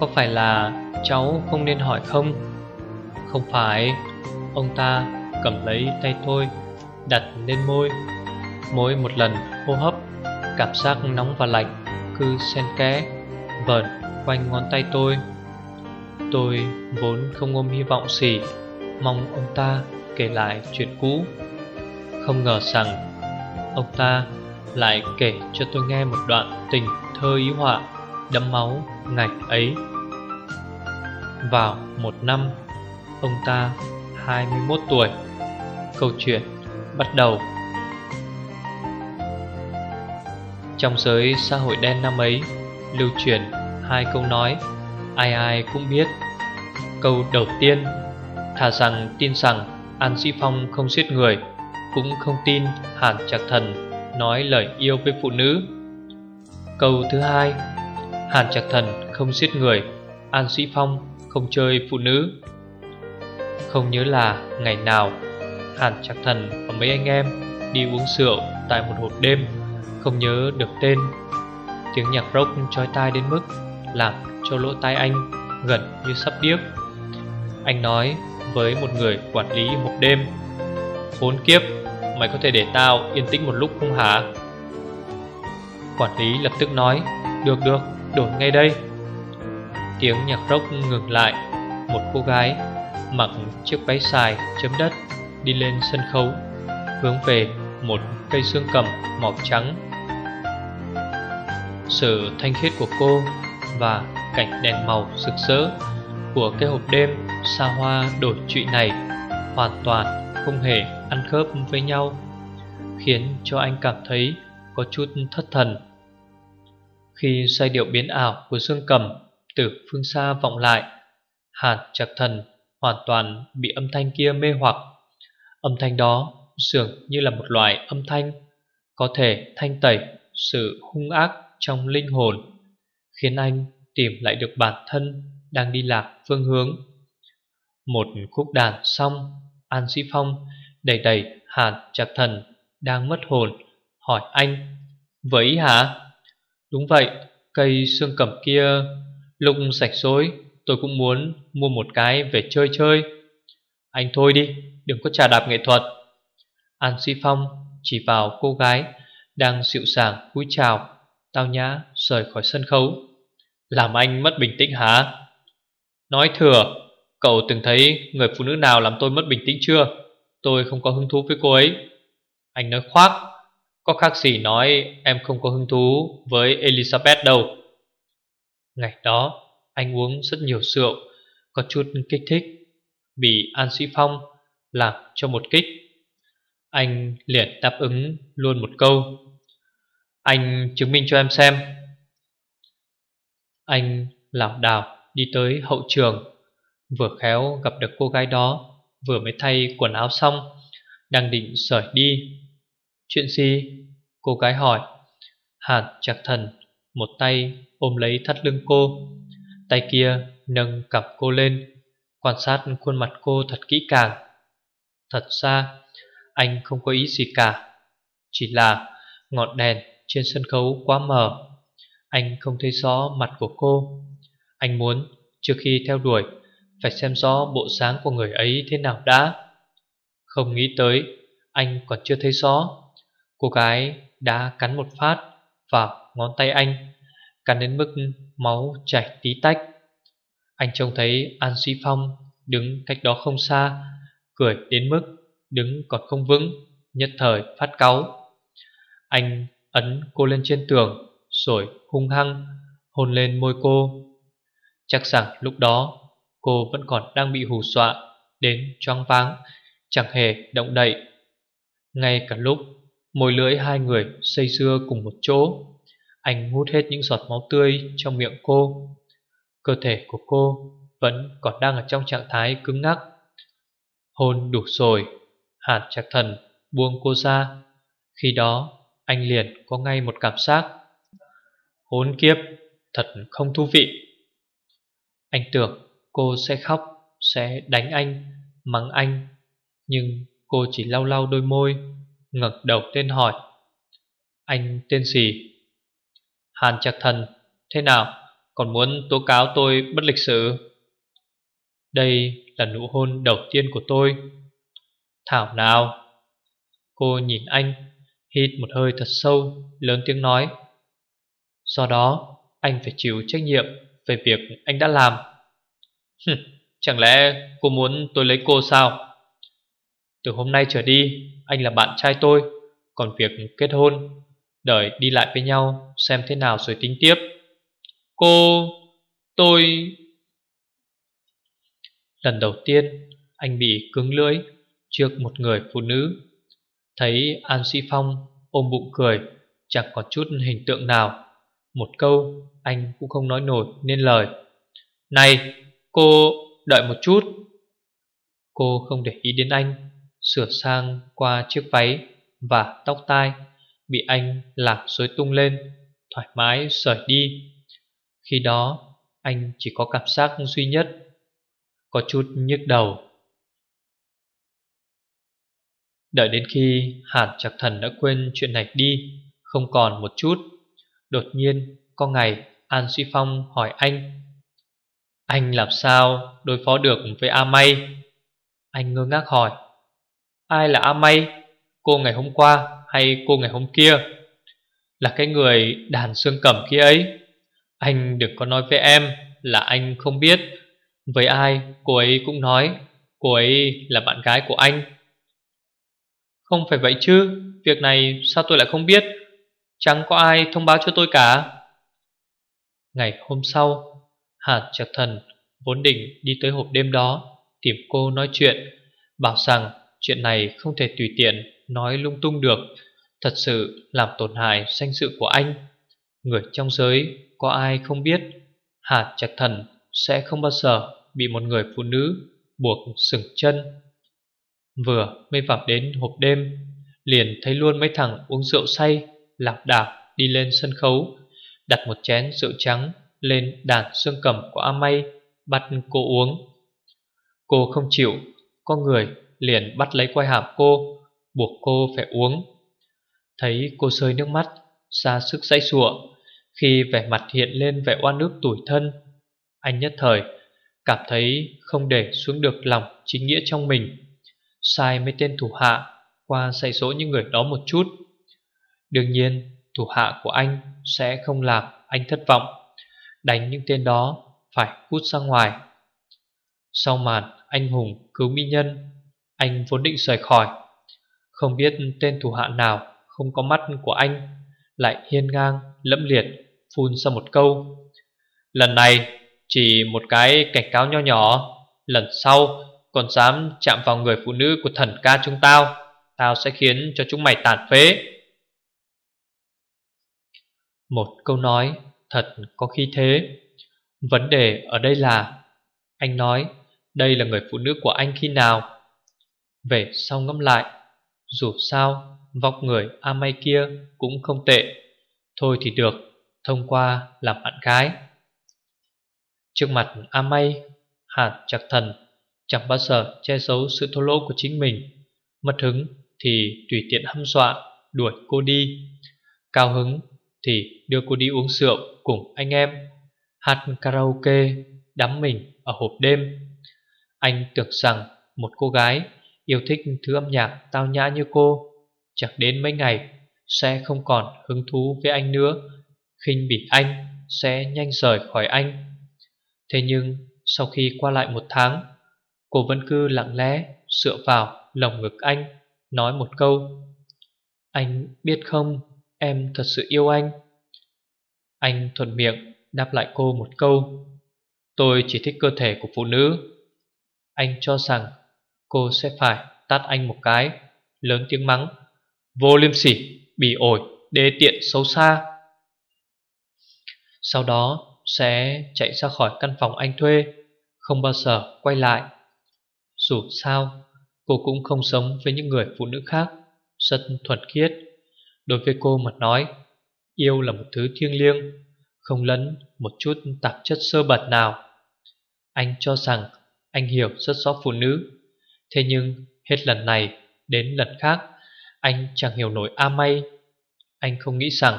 Có phải là cháu không nên hỏi không? Không phải. Ông ta cầm lấy tay tôi, Đặt lên môi. Mỗi một lần hô hấp, Cảm giác nóng và lạnh Cứ xen kẽ, Vờn quanh ngón tay tôi. Tôi vốn không ôm hy vọng gì, Mong ông ta kể lại chuyện cũ. Không ngờ rằng, Ông ta lại kể cho tôi nghe một đoạn tình thơ ý họa. Đẫm máu ngày ấy. Vào một năm, Ông ta 21 tuổi. Câu chuyện bắt đầu. Trong giới xã hội đen năm ấy, Lưu truyền hai câu nói, Ai ai cũng biết. Câu đầu tiên, Thà rằng tin rằng An Sĩ Phong không giết người, Cũng không tin Hàn Trạc Thần Nói lời yêu với phụ nữ. Câu thứ hai Hàn Trạc Thần không giết người, An Sĩ Phong không chơi phụ nữ. Không nhớ là ngày nào, Hàn Trạc Thần và mấy anh em Đi uống rượu tại một hộp đêm, Không nhớ được tên. Tiếng nhạc rock trói tai đến mức Làm cho lỗ tai anh gần như sắp điếc. Anh nói với một người quản lý một đêm, Khốn kiếp, Mày có thể để tao yên tĩnh một lúc không hả? Quản lý lập tức nói, Được được đổi ngay đây. Tiếng nhạc rock ngừng lại, Một cô gái mặc chiếc váy xài chấm đất đi lên sân khấu, Hướng về một cây xương cầm màu trắng. Sự thanh khiết của cô và cảnh đèn màu rực rỡ Của cái hộp đêm xa hoa đổi trụy này Hoàn toàn không hề ăn khớp với nhau, Khiến cho anh cảm thấy có chút thất thần. Khi giai điệu biến ảo của dương cầm từ phương xa vọng lại Hàn chặt thần hoàn toàn bị âm thanh kia mê hoặc Âm thanh đó dường như là một loại âm thanh Có thể thanh tẩy sự hung ác trong linh hồn, Khiến anh tìm lại được bản thân đang đi lạc phương hướng Một khúc đàn xong An Sĩ Phong đầy đầy hàn chặt thần đang mất hồn, Hỏi anh, Với hả? Đúng vậy, cây xương cẩm kia Lúc sạch rối tôi cũng muốn mua một cái về chơi chơi. Anh thôi đi, đừng có trà đạp nghệ thuật. An Sĩ Phong chỉ vào cô gái Đang dịu sàng cúi chào Tao nhã rời khỏi sân khấu. Làm anh mất bình tĩnh hả? Nói thừa Cậu từng thấy người phụ nữ nào làm tôi mất bình tĩnh chưa? Tôi không có hứng thú với cô ấy. Anh nói khoác có khác gì nói em không có hứng thú với Elizabeth đâu. Ngày đó, anh uống rất nhiều rượu, Có chút kích thích, Bị An Sĩ Phong làm cho một kích. Anh liền đáp ứng luôn một câu. Anh chứng minh cho em xem. Anh lảo đảo đi tới hậu trường, Vừa khéo gặp được cô gái đó, Vừa mới thay quần áo xong, Đang định sởi đi. Chuyện gì? Cô gái hỏi. Hàn chặt thần Một tay ôm lấy thắt lưng cô, Tay kia nâng cặp cô lên, Quan sát khuôn mặt cô thật kỹ càng. Thật ra, anh không có ý gì cả, Chỉ là ngọn đèn trên sân khấu quá mờ. Anh không thấy rõ mặt của cô. Anh muốn, trước khi theo đuổi, Phải xem rõ bộ dáng của người ấy thế nào đã. Không nghĩ tới, Anh còn chưa thấy rõ. Cô gái đã cắn một phát Vào ngón tay anh, Cắn đến mức máu chảy tí tách. Anh trông thấy An suy Phong Đứng cách đó không xa, Cười đến mức đứng còn không vững, Nhất thời phát cáu. Anh ấn cô lên trên tường, Rồi hung hăng Hôn lên môi cô. Chắc rằng lúc đó Cô vẫn còn đang bị hù dọa Đến choáng váng, chẳng hề động đậy. Ngay cả lúc môi lưỡi hai người xây dưa cùng một chỗ. Anh hút hết những giọt máu tươi trong miệng cô. Cơ thể của cô vẫn còn đang ở trong trạng thái cứng ngắc. Hôn đủ rồi Hàn chặt thần buông cô ra. Khi đó, anh liền có ngay một cảm giác. Hốn kiếp, Thật không thú vị. Anh tưởng cô sẽ khóc, Sẽ đánh anh, Mắng anh, Nhưng cô chỉ lau lau đôi môi ngẩng đầu lên hỏi, Anh tên gì? Hàn chặt thần, Thế nào, còn muốn tố cáo tôi bất lịch sự? Đây là nụ hôn đầu tiên của tôi. Thảo nào. Cô nhìn anh, Hít một hơi thật sâu, Lớn tiếng nói, Do đó, anh phải chịu trách nhiệm Về việc anh đã làm. Chẳng lẽ cô muốn tôi lấy cô sao? Từ hôm nay trở đi, Anh là bạn trai tôi, Còn việc kết hôn, Đợi đi lại với nhau, Xem thế nào rồi tính tiếp. Cô... tôi... Lần đầu tiên Anh bị cứng lưỡi Trước một người phụ nữ. Thấy An Sĩ Phong ôm bụng cười, Chẳng có chút hình tượng nào. Một câu anh cũng không nói nổi nên lời. Này, cô, đợi một chút. Cô không để ý đến anh. Sửa sang qua chiếc váy Và tóc tai, Bị anh lạc rối tung lên, Thoải mái rời đi. Khi đó, anh chỉ có cảm giác duy nhất, Có chút nhức đầu. Đợi đến khi Hàn Trạc Thần đã quên chuyện này đi, Không còn một chút, Đột nhiên có ngày An Suy Phong hỏi anh Anh làm sao đối phó được với A May? Anh ngơ ngác hỏi Ai là A May Cô ngày hôm qua hay cô ngày hôm kia, Là cái người đàn xương cầm kia ấy. Anh đừng có nói với em là anh không biết. Với ai, cô ấy cũng nói, Cô ấy là bạn gái của anh. Không phải vậy chứ, Việc này sao tôi lại không biết? Chẳng có ai thông báo cho tôi cả. Ngày hôm sau Hàn Trạch Thần vốn định đi tới hộp đêm đó Tìm cô nói chuyện, Bảo rằng chuyện này không thể tùy tiện Nói lung tung được. Thật sự làm tổn hại danh dự của anh. Người trong giới Có ai không biết Hàn chặt Thần sẽ không bao giờ Bị một người phụ nữ buộc sừng chân. Vừa mới vào đến hộp đêm, Liền thấy luôn mấy thằng uống rượu say Lạc đạp đi lên sân khấu, Đặt một chén rượu trắng Lên đàn xương cầm của A May Bắt cô uống. Cô không chịu, Có người liền bắt lấy quai hàm cô, Buộc cô phải uống. Thấy cô rơi nước mắt, ra sức dãy sụa Khi vẻ mặt hiện lên vẻ oan ức tủi thân, Anh nhất thời Cảm thấy không để xuống được lòng chính nghĩa trong mình, Sai mấy tên thủ hạ Qua dạy dỗ những người đó một chút. Đương nhiên, Thủ hạ của anh sẽ không làm anh thất vọng, Đánh những tên đó Phải cút ra ngoài. Sau màn anh hùng cứu mỹ nhân anh vốn định rời khỏi. Không biết tên thủ hạ nào Không có mắt của anh, Lại hiên ngang, lẫm liệt, Phun ra một câu. Lần này chỉ một cái cảnh cáo nho nhỏ, Lần sau còn dám chạm vào người phụ nữ của thần ca chúng tao Tao sẽ khiến cho chúng mày tàn phế. Một câu nói thật có khí thế. Vấn đề ở đây là, Anh nói, đây là người phụ nữ của anh khi nào? Về sau ngâm lại, Dù sao, Vóc người A May kia cũng không tệ. Thôi thì được, Thông qua làm bạn gái. Trước mặt A May Hàn chặt thần Chẳng bao giờ che giấu sự thô lỗ của chính mình. Mất hứng thì tùy tiện hăm dọa, Đuổi cô đi. Cao hứng thì đưa cô đi uống rượu Cùng anh em, Hát karaoke, Đắm mình ở hộp đêm. Anh tưởng rằng Một cô gái yêu thích thứ âm nhạc Tao nhã như cô Chẳng đến mấy ngày Sẽ không còn hứng thú với anh nữa. Khinh bỉ anh Sẽ nhanh rời khỏi anh. Thế nhưng sau khi qua lại một tháng, Cô vẫn cứ lặng lẽ Dựa vào lồng ngực anh, Nói một câu, Anh biết không, Em thật sự yêu anh. Anh thuận miệng đáp lại cô một câu, Tôi chỉ thích cơ thể của phụ nữ. Anh cho rằng Cô sẽ phải tát anh một cái Lớn tiếng mắng. Vô liêm sỉ, bỉ ổi, đê tiện xấu xa. Sau đó sẽ chạy ra khỏi căn phòng anh thuê Không bao giờ quay lại. Dù sao Cô cũng không sống với những người phụ nữ khác Rất thuần khiết. Đối với cô mà nói Yêu là một thứ thiêng liêng Không lẫn một chút tạp chất sơ bẩn nào. Anh cho rằng Anh hiểu rất rõ phụ nữ. Thế nhưng hết lần này đến lần khác Anh chẳng hiểu nổi A May. Anh không nghĩ rằng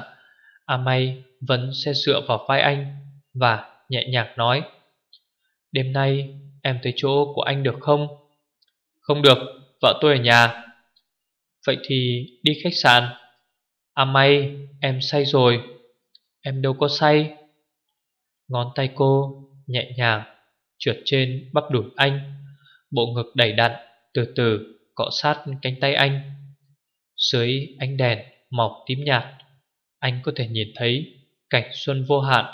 A May vẫn sẽ dựa vào vai anh Và nhẹ nhàng nói Đêm nay em tới chỗ của anh được không? Không được, vợ tôi ở nhà. Vậy thì đi khách sạn. À may, em say rồi. Em đâu có say. Ngón tay cô nhẹ nhàng Trượt trên bắp đùi anh. Bộ ngực đầy đặn, Từ từ cọ sát cánh tay anh. Dưới ánh đèn màu tím nhạt, Anh có thể nhìn thấy Cảnh xuân vô hạn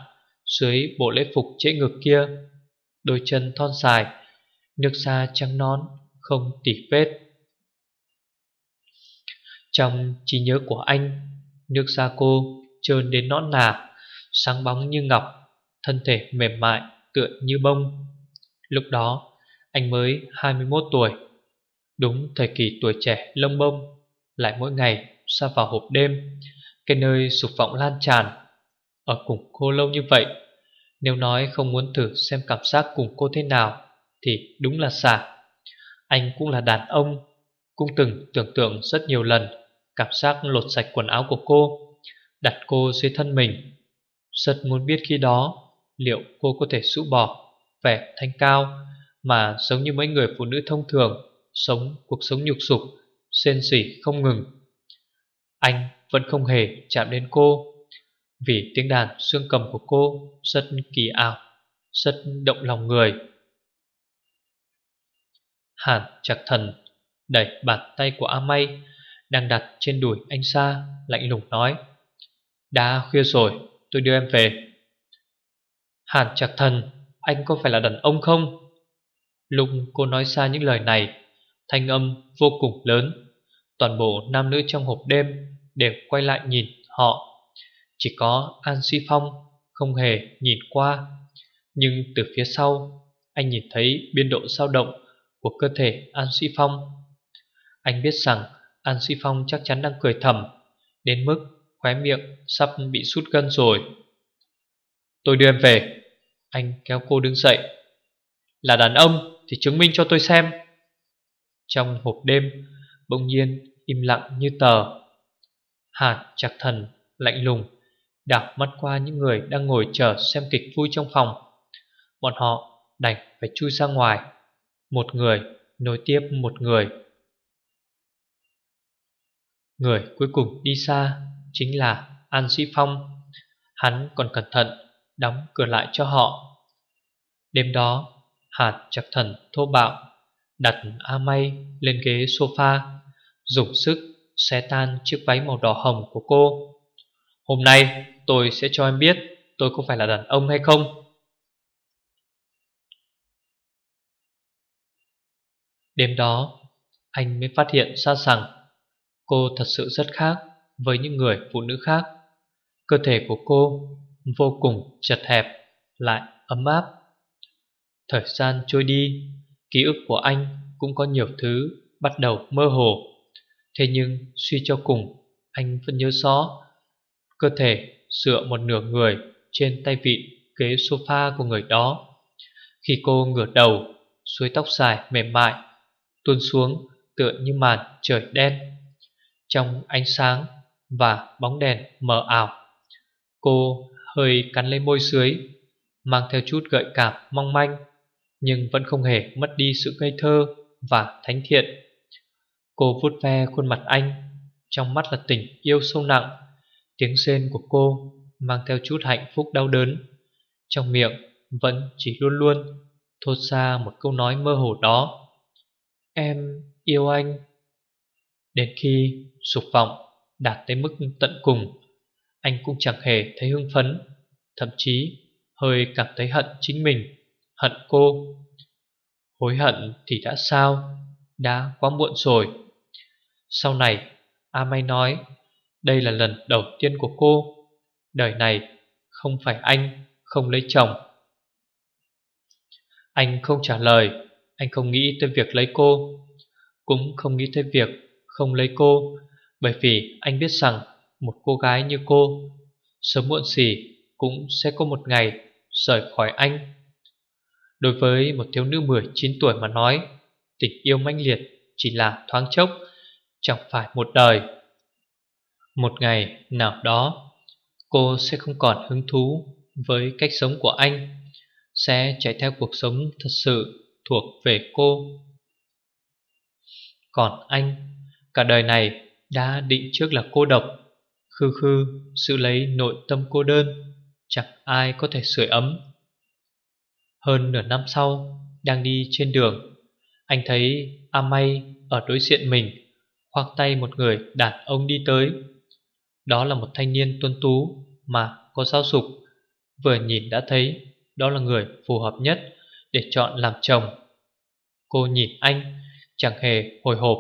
Dưới bộ lễ phục trễ ngực kia. Đôi chân thon dài, Nước da trắng nón Không tỉ vết. Trong trí nhớ của anh, Nước da cô trơn đến nõn nà, Sáng bóng như ngọc, Thân thể mềm mại tựa như bông. Lúc đó anh mới 21 tuổi. Đúng thời kỳ tuổi trẻ lông bông, Lại mỗi ngày xa vào hộp đêm, Cái nơi sụp vọng lan tràn. Ở cùng cô lâu như vậy, Nếu nói không muốn thử xem cảm giác cùng cô thế nào Thì đúng là xả. Anh cũng là đàn ông, Cũng từng tưởng tượng rất nhiều lần Cảm giác lột sạch quần áo của cô, Đặt cô dưới thân mình. Rất muốn biết khi đó Liệu cô có thể sũ bỏ Vẻ thanh cao mà giống như mấy người phụ nữ thông thường, Sống cuộc sống nhục sục Xên xỉ không ngừng. Anh vẫn không hề chạm đến cô, Vì tiếng đàn xương cầm của cô Rất kỳ ảo, Rất động lòng người. Hàn chặt thần Đẩy bàn tay của A May đang đặt trên đùi anh Sa, Lạnh lùng nói, Đã khuya rồi, tôi đưa em về. Hàn chặt thần, Anh có phải là đàn ông không? Lúc cô nói xa những lời này, Thanh âm vô cùng lớn. Toàn bộ nam nữ trong hộp đêm Đều quay lại nhìn họ. Chỉ có An Suy Phong Không hề nhìn qua. Nhưng từ phía sau, Anh nhìn thấy biên độ dao động Của cơ thể An Suy Phong. Anh biết rằng An Suy Phong chắc chắn đang cười thầm, Đến mức khóe miệng sắp bị sút gân rồi. Tôi đưa em về. Anh kéo cô đứng dậy. Là đàn ông thì chứng minh cho tôi xem. Trong hộp đêm, Bỗng nhiên im lặng như tờ. Hạt chặt thần Lạnh lùng Đảo mắt qua những người đang ngồi chờ xem kịch vui trong phòng. Bọn họ đành phải chui ra ngoài. Một người nối tiếp một người. Người cuối cùng đi xa Chính là An Sĩ Phong. Hắn còn cẩn thận Đóng cửa lại cho họ. Đêm đó Hạt chặt thần thô bạo, Đặt A May lên ghế sofa, Dùng sức xé tan chiếc váy màu đỏ hồng của cô. Hôm nay tôi sẽ cho em biết Tôi có phải là đàn ông hay không. Đêm đó, Anh mới phát hiện ra rằng Cô thật sự rất khác với những người phụ nữ khác. Cơ thể của cô vô cùng chật hẹp, lại ấm áp. Thời gian trôi đi, Ký ức của anh cũng có nhiều thứ bắt đầu mơ hồ. Thế nhưng suy cho cùng, Anh vẫn nhớ rõ Cơ thể dựa một nửa người Trên tay vịn ghế sofa của người đó. Khi cô ngửa đầu, Suối tóc dài mềm mại Tuôn xuống tựa như màn trời đen Trong ánh sáng và bóng đèn mờ ảo. Cô hơi cắn lên môi dưới, Mang theo chút gợi cảm mong manh. Nhưng vẫn không hề mất đi sự ngây thơ và thánh thiện. Cô vuốt ve khuôn mặt anh, Trong mắt là tình yêu sâu nặng. Tiếng rên của cô mang theo chút hạnh phúc đau đớn. Trong miệng vẫn chỉ luôn luôn thốt ra một câu nói mơ hồ đó, Em yêu anh. Đến khi sụp vọng đạt tới mức tận cùng, Anh cũng chẳng hề thấy hưng phấn, Thậm chí hơi cảm thấy hận chính mình. Hận cô. Hối hận thì đã sao? Đã quá muộn rồi. Sau này, A May nói, Đây là lần đầu tiên của cô. Đời này, không phải anh không lấy chồng. Anh không trả lời, Anh không nghĩ tới việc lấy cô. Cũng không nghĩ tới việc không lấy cô, Bởi vì anh biết rằng Một cô gái như cô, Sớm muộn gì cũng sẽ có một ngày Rời khỏi anh. Đối với một thiếu nữ 19 tuổi mà nói, Tình yêu mãnh liệt chỉ là thoáng chốc, Chẳng phải một đời. Một ngày nào đó, Cô sẽ không còn hứng thú với cách sống của anh, Sẽ chạy theo cuộc sống thật sự thuộc về cô. Còn anh, Cả đời này đã định trước là cô độc, Khư khư sự lấy nội tâm cô đơn, Chẳng ai có thể sưởi ấm. Hơn nửa năm sau, Đang đi trên đường, Anh thấy A May ở đối diện mình, Khoác tay một người đàn ông đi tới. Đó là một thanh niên tuân tú Mà có giáo dục, Vừa nhìn đã thấy Đó là người phù hợp nhất Để chọn làm chồng. Cô nhìn anh, Chẳng hề hồi hộp,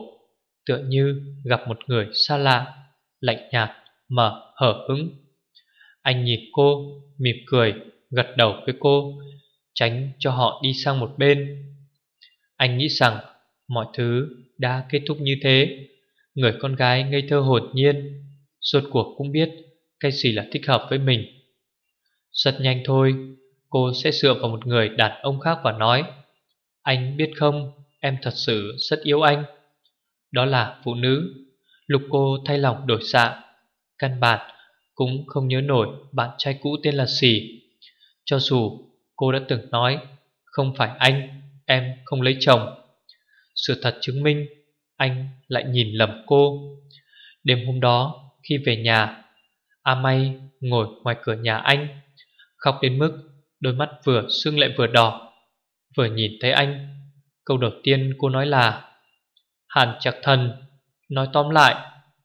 Tựa như gặp một người xa lạ, Lạnh nhạt mà hở hứng Anh nhìn cô, Mỉm cười, Gật đầu với cô Tránh cho họ đi sang một bên. Anh nghĩ rằng Mọi thứ đã kết thúc như thế. Người con gái ngây thơ hồn nhiên, Suốt cuộc cũng biết Cái gì là thích hợp với mình. Rất nhanh thôi, Cô sẽ dựa vào một người đàn ông khác và nói, Anh biết không, Em thật sự rất yêu anh. Đó là phụ nữ. Lục cô thay lòng đổi dạ Căn bản cũng không nhớ nổi Bạn trai cũ tên là gì. Cho dù cô đã từng nói, Không phải anh, Em không lấy chồng. Sự thật chứng minh Anh lại nhìn lầm cô. Đêm hôm đó, khi về nhà, A May ngồi ngoài cửa nhà anh, Khóc đến mức Đôi mắt vừa sưng lại vừa đỏ, Vừa nhìn thấy anh. Câu đầu tiên cô nói là, Hàn chặt thần, Nói tóm lại,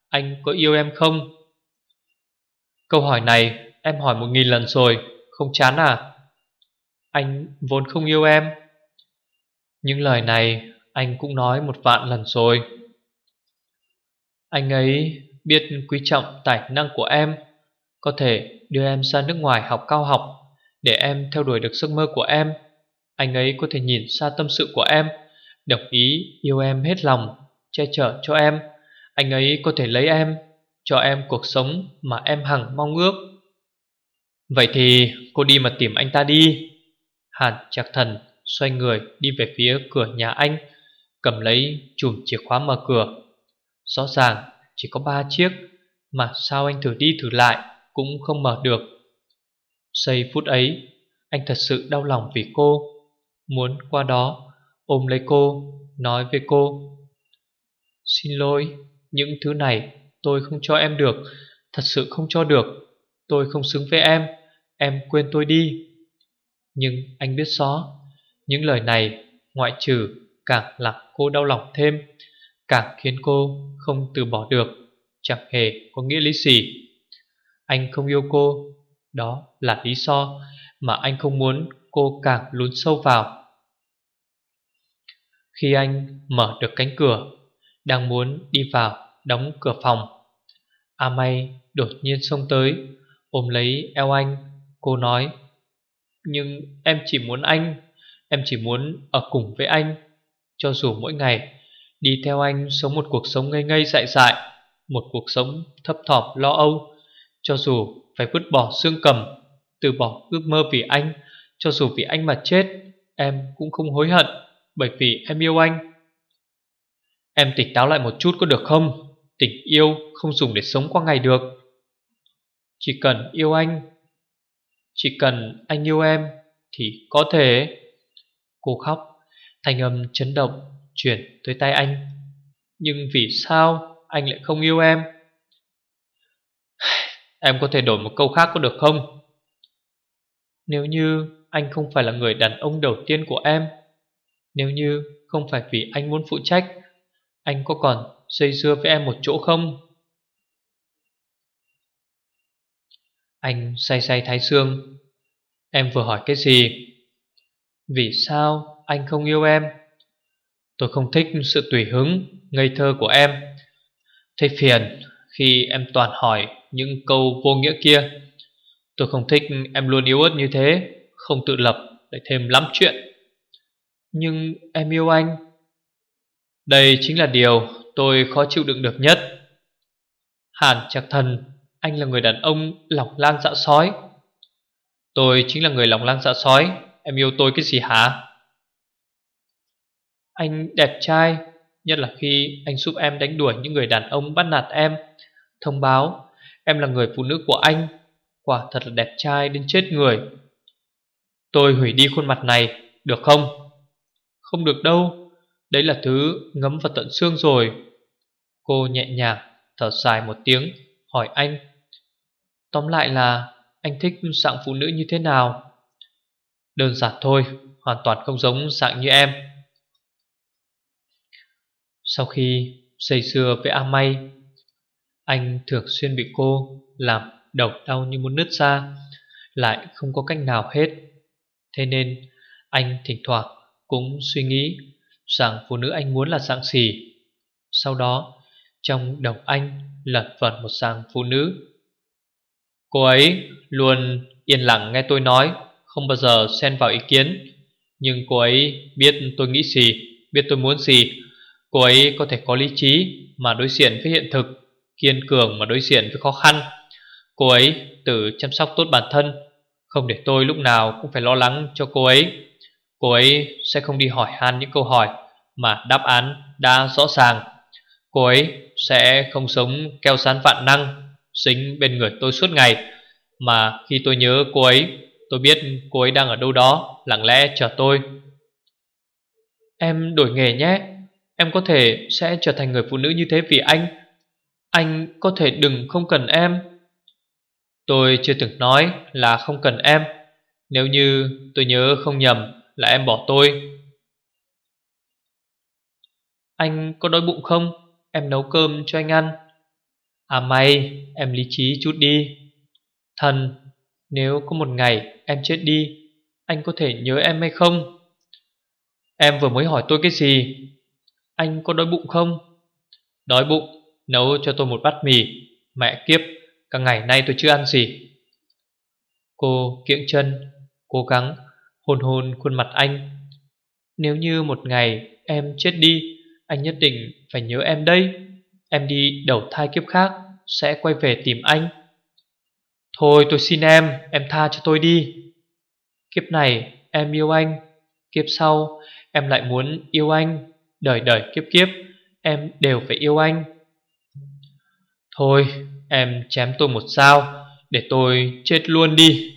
Anh có yêu em không? Câu hỏi này em hỏi một nghìn lần rồi, Không chán à? Anh vốn không yêu em. Những lời này Anh cũng nói một vạn lần rồi. Anh ấy biết quý trọng tài năng của em, Có thể đưa em ra nước ngoài học cao học để em theo đuổi được giấc mơ của em. Anh ấy có thể nhìn xa tâm sự của em, Đồng ý yêu em hết lòng, Che chở cho em. Anh ấy có thể lấy em, Cho em cuộc sống mà em hằng mong ước. Vậy thì cô đi mà tìm anh ta đi. Hàn chặt thần xoay người đi về phía cửa nhà anh, Cầm lấy chùm chìa khóa mở cửa. Rõ ràng chỉ có ba chiếc Mà sao anh thử đi thử lại Cũng không mở được. Giây phút ấy, Anh thật sự đau lòng vì cô, Muốn qua đó Ôm lấy cô, Nói với cô, Xin lỗi, Những thứ này tôi không cho em được, Thật sự không cho được, Tôi không xứng với em Em quên tôi đi. Nhưng anh biết rõ Những lời này ngoại trừ càng làm cô đau lòng thêm Càng khiến cô không từ bỏ được Chẳng hề có nghĩa lý gì Anh không yêu cô đó là lý do mà anh không muốn cô càng lún sâu vào. Khi anh mở được cánh cửa, đang muốn đi vào đóng cửa phòng, A May đột nhiên xông tới, ôm lấy eo anh, cô nói nhưng em chỉ muốn anh, em chỉ muốn ở cùng với anh, cho dù mỗi ngày đi theo anh sống một cuộc sống ngây ngây dại dại, một cuộc sống thấp thỏm lo âu, cho dù phải vứt bỏ xương cầm Từ bỏ ước mơ vì anh Cho dù vì anh mà chết Em cũng không hối hận Bởi vì em yêu anh. Em tỉnh táo lại một chút có được không? Tình yêu không dùng để sống qua ngày được. Chỉ cần yêu anh chỉ cần anh yêu em Thì có thể Cô khóc, Thanh âm chấn động Chuyển tới tay anh Nhưng vì sao anh lại không yêu em Em có thể đổi một câu khác có được không? Nếu như anh không phải là người đàn ông đầu tiên của em, Nếu như không phải vì anh muốn phụ trách, Anh có còn dây dưa với em một chỗ không? Anh say say thái xương. Em vừa hỏi cái gì? Vì sao anh không yêu em? Tôi không thích sự tùy hứng, ngây thơ của em. Thấy phiền khi em toàn hỏi những câu vô nghĩa kia. Tôi không thích em luôn yếu ớt như thế Không tự lập để thêm lắm chuyện. Nhưng em yêu anh. Đây chính là điều tôi khó chịu đựng được nhất. Hàn chắc thần anh là người đàn ông lòng lang dạ sói. Tôi chính là người lòng lang dạ sói. Em yêu tôi cái gì hả? Anh đẹp trai, Nhất là khi anh giúp em đánh đuổi những người đàn ông bắt nạt em. Thông báo, Em là người phụ nữ của anh. Quả thật là đẹp trai đến chết người. Tôi hủy đi khuôn mặt này, Được không? Không được đâu. Đấy là thứ ngấm vào tận xương rồi. Cô nhẹ nhàng, thở dài một tiếng, Hỏi anh. Tóm lại là anh thích dạng phụ nữ như thế nào? Đơn giản thôi, Hoàn toàn không giống dạng như em. Sau khi xây xưa với A May, Anh thường xuyên bị cô Làm đầu đau như muốn nứt ra, Lại không có cách nào hết. Thế nên anh thỉnh thoảng cũng suy nghĩ Rằng phụ nữ anh muốn là dạng gì. Sau đó, trong đầu anh lật vật một dạng phụ nữ Cô ấy luôn yên lặng nghe tôi nói, Không bao giờ xen vào ý kiến. Nhưng cô ấy biết tôi nghĩ gì, Biết tôi muốn gì. Cô ấy có thể có lý trí Mà đối diện với hiện thực, Kiên cường mà đối diện với khó khăn. Cô ấy tự chăm sóc tốt bản thân, Không để tôi lúc nào cũng phải lo lắng cho cô ấy. Cô ấy sẽ không đi hỏi han những câu hỏi Mà đáp án đã rõ ràng. Cô ấy sẽ không sống keo sán vạn năng. Dính bên người tôi suốt ngày. Mà khi tôi nhớ cô ấy, Tôi biết cô ấy đang ở đâu đó, Lặng lẽ chờ tôi. Em đổi nghề nhé. Em có thể sẽ trở thành người phụ nữ như thế vì anh. Anh có thể đừng không cần em. Tôi chưa từng nói là không cần em. Nếu như tôi nhớ không nhầm là em bỏ tôi. Anh có đói bụng không? Em nấu cơm cho anh ăn. À may, em lý trí chút đi. Thần, Nếu có một ngày em chết đi, Anh có thể nhớ em hay không? Em vừa mới hỏi tôi cái gì? Anh có đói bụng không? Đói bụng, Nấu cho tôi một bát mì. Mẹ kiếp, Cả ngày nay tôi chưa ăn gì. Cô kiễng chân, Cố gắng hôn hôn khuôn mặt anh. Nếu như một ngày em chết đi, Anh nhất định phải nhớ em đây. Em đi đầu thai kiếp khác. Sẽ quay về tìm anh. Thôi tôi xin em Em tha cho tôi đi. Kiếp này em yêu anh, Kiếp sau em lại muốn yêu anh. Đời đời kiếp kiếp, Em đều phải yêu anh. Thôi, em chém tôi một sao, Để tôi chết luôn đi.